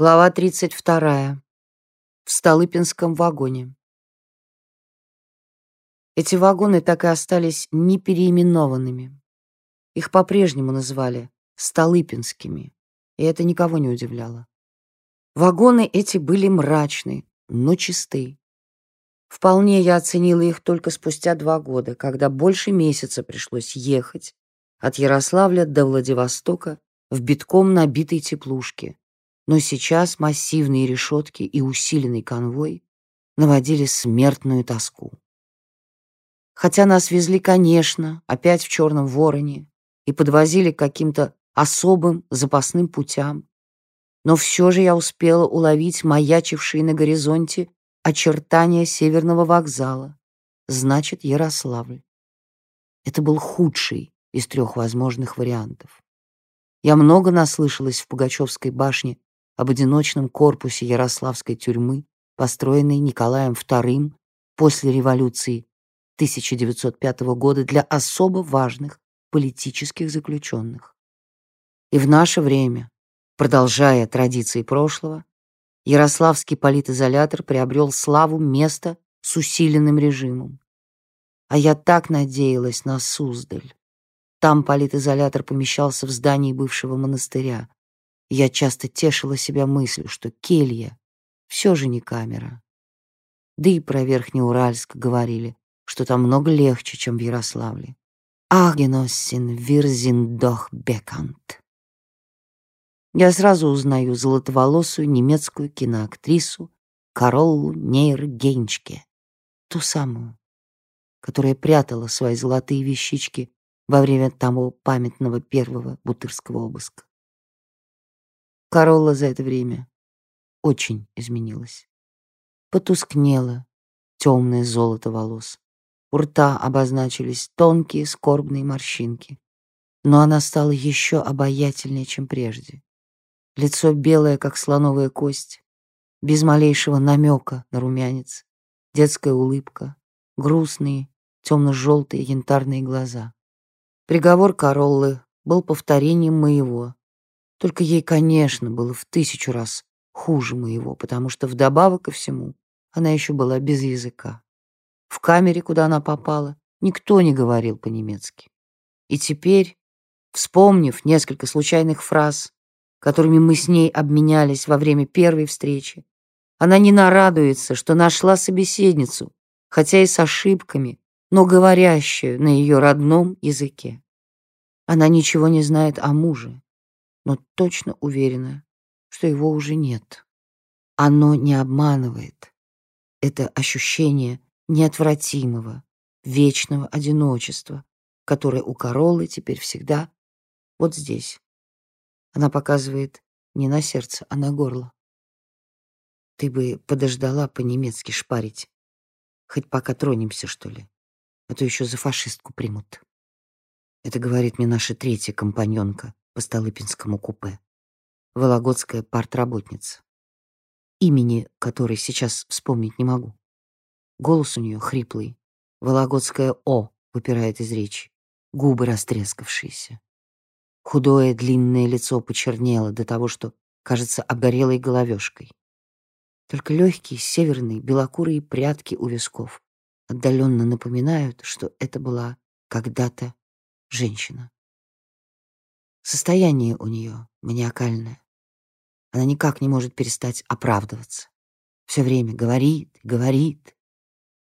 Глава 32. В Столыпинском вагоне. Эти вагоны так и остались непереименованными. Их по-прежнему называли Столыпинскими, и это никого не удивляло. Вагоны эти были мрачны, но чисты. Вполне я оценила их только спустя два года, когда больше месяца пришлось ехать от Ярославля до Владивостока в битком набитой теплушке, но сейчас массивные решетки и усиленный конвой наводили смертную тоску. Хотя нас везли, конечно, опять в черном вороне и подвозили к каким-то особым запасным путям, но все же я успела уловить маячившие на горизонте очертания северного вокзала, значит, Ярославль. Это был худший из трех возможных вариантов. Я много наслышалась в Пугачевской башне об одиночном корпусе Ярославской тюрьмы, построенной Николаем II после революции 1905 года для особо важных политических заключенных. И в наше время, продолжая традиции прошлого, Ярославский политизолятор приобрел славу места с усиленным режимом. А я так надеялась на Суздаль. Там политизолятор помещался в здании бывшего монастыря, я часто тешила себя мыслью, что келья все же не камера. Да и про Верхнеуральск говорили, что там много легче, чем в Ярославле. Агеноссин вирзиндох бекант. Я сразу узнаю золотоволосую немецкую киноактрису Кароллу Нейр Гейнчке, ту самую, которая прятала свои золотые вещички во время того памятного первого бутырского обыска. Королла за это время очень изменилась. Потускнело темное золото волос. У рта обозначились тонкие скорбные морщинки. Но она стала еще обаятельнее, чем прежде. Лицо белое, как слоновая кость, без малейшего намека на румянец, детская улыбка, грустные, темно-желтые янтарные глаза. Приговор Короллы был повторением моего, только ей, конечно, было в тысячу раз хуже моего, потому что вдобавок ко всему она еще была без языка. В камере, куда она попала, никто не говорил по-немецки. И теперь, вспомнив несколько случайных фраз, которыми мы с ней обменялись во время первой встречи, она не нарадуется, что нашла собеседницу, хотя и с ошибками, но говорящую на ее родном языке. Она ничего не знает о муже, но точно уверена, что его уже нет. Оно не обманывает. Это ощущение неотвратимого, вечного одиночества, которое у Королы теперь всегда вот здесь. Она показывает не на сердце, а на горло. Ты бы подождала по-немецки шпарить. Хоть пока тронемся, что ли. А то еще за фашистку примут. Это говорит мне наша третья компаньонка, по Столыпинскому купе. Вологодская партработница. Имени которой сейчас вспомнить не могу. Голос у нее хриплый. Вологодская «О» выпирает из речи. Губы растрескавшиеся. Худое длинное лицо почернело до того, что кажется обгорелой головешкой. Только легкие северные белокурые прядки у висков отдаленно напоминают, что это была когда-то женщина. Состояние у нее маниакальное. Она никак не может перестать оправдываться. Все время говорит, говорит.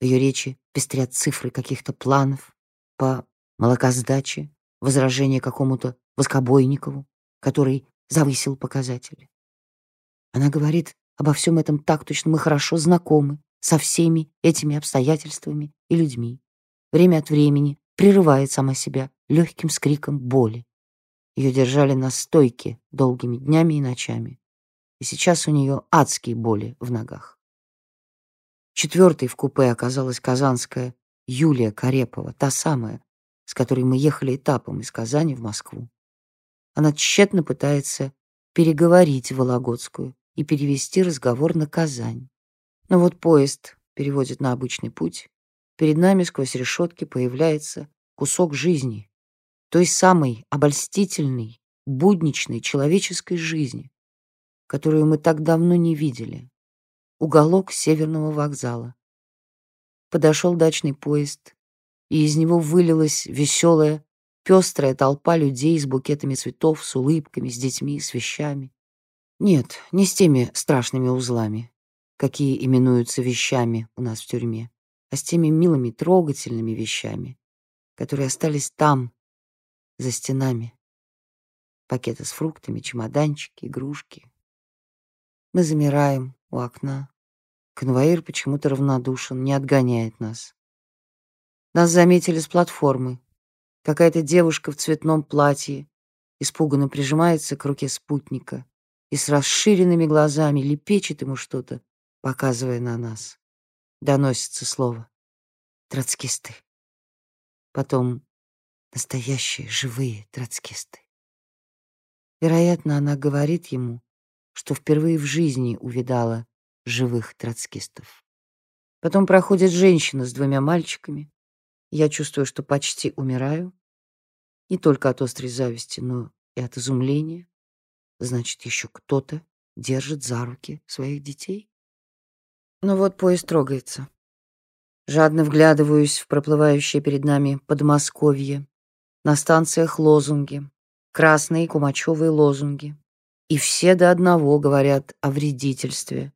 В ее речи пестрят цифры каких-то планов по молокосдаче, возражение какому-то воскобойникову, который завысил показатели. Она говорит обо всем этом так точно мы хорошо знакомы со всеми этими обстоятельствами и людьми. Время от времени прерывает сама себя легким скриком боли. Ее держали на стойке долгими днями и ночами. И сейчас у нее адские боли в ногах. Четвертой в купе оказалась казанская Юлия Карепова, та самая, с которой мы ехали этапом из Казани в Москву. Она тщетно пытается переговорить Вологодскую и перевести разговор на Казань. Но вот поезд переводит на обычный путь. Перед нами сквозь решетки появляется кусок жизни, той самой обольстительной, будничной человеческой жизни, которую мы так давно не видели. Уголок северного вокзала. Подошел дачный поезд, и из него вылилась веселая, пестрая толпа людей с букетами цветов, с улыбками, с детьми, с вещами. Нет, не с теми страшными узлами, какие именуются вещами у нас в тюрьме, а с теми милыми, трогательными вещами, которые остались там, за стенами. Пакеты с фруктами, чемоданчики, игрушки. Мы замираем у окна. Конвоир почему-то равнодушен, не отгоняет нас. Нас заметили с платформы. Какая-то девушка в цветном платье испуганно прижимается к руке спутника и с расширенными глазами лепечет ему что-то, показывая на нас. Доносится слово. Троцкисты. Потом настоящие, живые троцкисты. Вероятно, она говорит ему, что впервые в жизни увидала живых троцкистов. Потом проходит женщина с двумя мальчиками. Я чувствую, что почти умираю. Не только от острой зависти, но и от изумления. Значит, еще кто-то держит за руки своих детей. Но вот поезд трогается. Жадно вглядываюсь в проплывающее перед нами Подмосковье. На станциях лозунги, красные кумачевые лозунги. И все до одного говорят о вредительстве.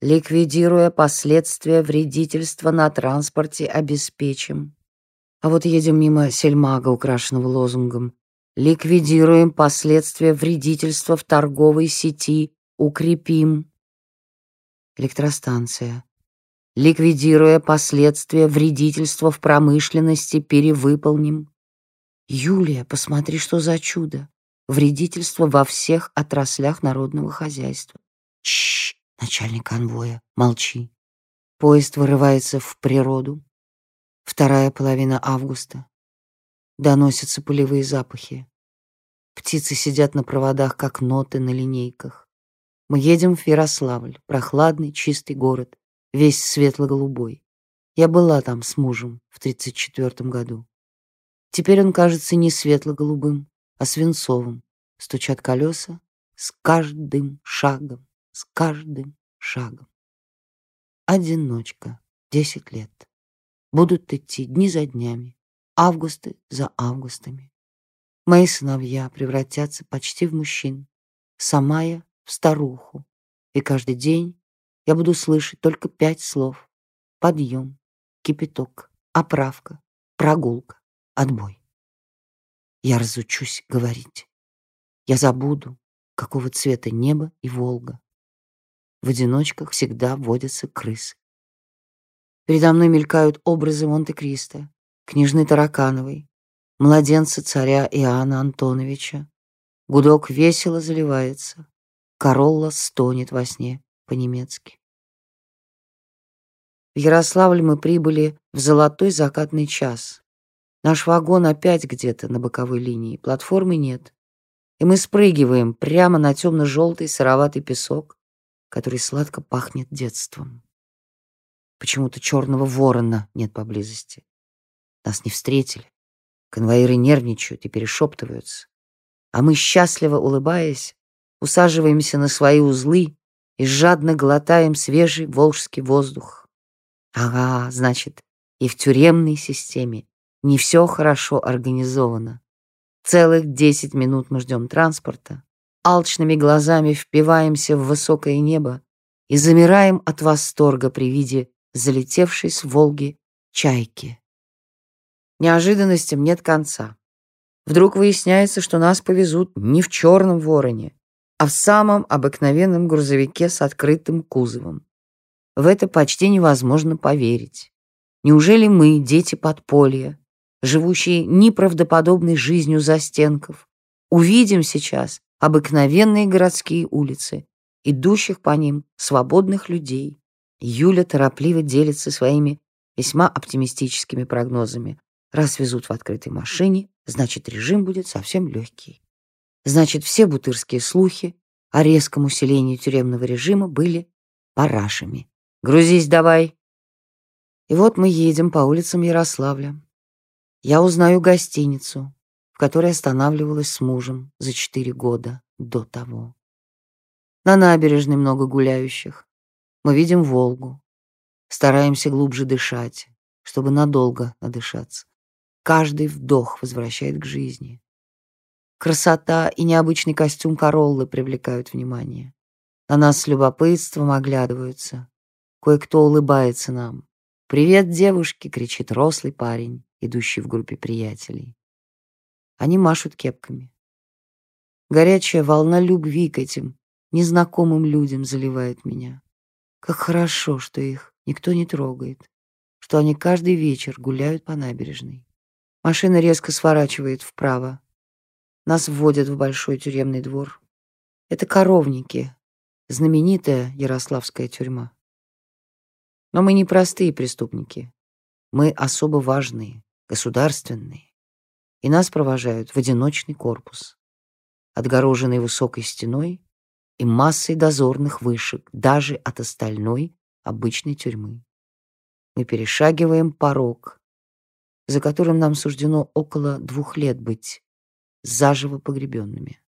Ликвидируя последствия вредительства на транспорте, обеспечим. А вот едем мимо сельмага, украшенного лозунгом. Ликвидируем последствия вредительства в торговой сети, укрепим. Электростанция ликвидируя последствия вредительства в промышленности, перевыполним. Юлия, посмотри, что за чудо. Вредительство во всех отраслях народного хозяйства. Чш, начальник конвоя, молчи. Поезд вырывается в природу. Вторая половина августа. Доносятся полевые запахи. Птицы сидят на проводах, как ноты на линейках. Мы едем в Ярославль, прохладный, чистый город, весь светло-голубой. Я была там с мужем в 34 году. Теперь он кажется не светло-голубым, а свинцовым. Стучат колеса с каждым шагом, с каждым шагом. Одиночка, десять лет. Будут идти дни за днями, августы за августами. Мои сыновья превратятся почти в мужчин, сама я в старуху, и каждый день я буду слышать только пять слов. Подъем, кипяток, оправка, прогулка, отбой. Я разучусь говорить. Я забуду, какого цвета небо и Волга. В одиночках всегда водятся крысы. Передо мной мелькают образы Монте-Кристо, княжны Таракановой, младенца царя Иоанна Антоновича. Гудок весело заливается, Королла стонет во сне по-немецки. В Ярославль мы прибыли в золотой закатный час. Наш вагон опять где-то на боковой линии, платформы нет. И мы спрыгиваем прямо на темно-желтый сыроватый песок, который сладко пахнет детством. Почему-то черного ворона нет поблизости. Нас не встретили. Конвоиры нервничают и перешептываются. А мы, счастливо улыбаясь, усаживаемся на свои узлы и жадно глотаем свежий волжский воздух. Ага, значит, и в тюремной системе не все хорошо организовано. Целых десять минут мы ждем транспорта, алчными глазами впиваемся в высокое небо и замираем от восторга при виде залетевшей с Волги чайки. Неожиданностям нет конца. Вдруг выясняется, что нас повезут не в черном вороне, а в самом обыкновенном грузовике с открытым кузовом. В это почти невозможно поверить. Неужели мы, дети подполья, живущие неправдоподобной жизнью застенков, увидим сейчас обыкновенные городские улицы, идущих по ним свободных людей? Юля торопливо делится своими весьма оптимистическими прогнозами. Раз везут в открытой машине, значит, режим будет совсем легкий. Значит, все бутырские слухи о резком усилении тюремного режима были парашами. Грузись давай. И вот мы едем по улицам Ярославля. Я узнаю гостиницу, в которой останавливалась с мужем за четыре года до того. На набережной много гуляющих. Мы видим Волгу. Стараемся глубже дышать, чтобы надолго надышаться. Каждый вдох возвращает к жизни. Красота и необычный костюм Короллы привлекают внимание. На нас с любопытством оглядываются. Кое-кто улыбается нам. «Привет, девушки!» — кричит рослый парень, идущий в группе приятелей. Они машут кепками. Горячая волна любви к этим незнакомым людям заливает меня. Как хорошо, что их никто не трогает, что они каждый вечер гуляют по набережной. Машина резко сворачивает вправо. Нас вводят в большой тюремный двор. Это коровники, знаменитая Ярославская тюрьма. Но мы не простые преступники. Мы особо важные, государственные. И нас провожают в одиночный корпус, отгороженный высокой стеной и массой дозорных вышек, даже от остальной обычной тюрьмы. Мы перешагиваем порог, за которым нам суждено около двух лет быть заживо погребенными.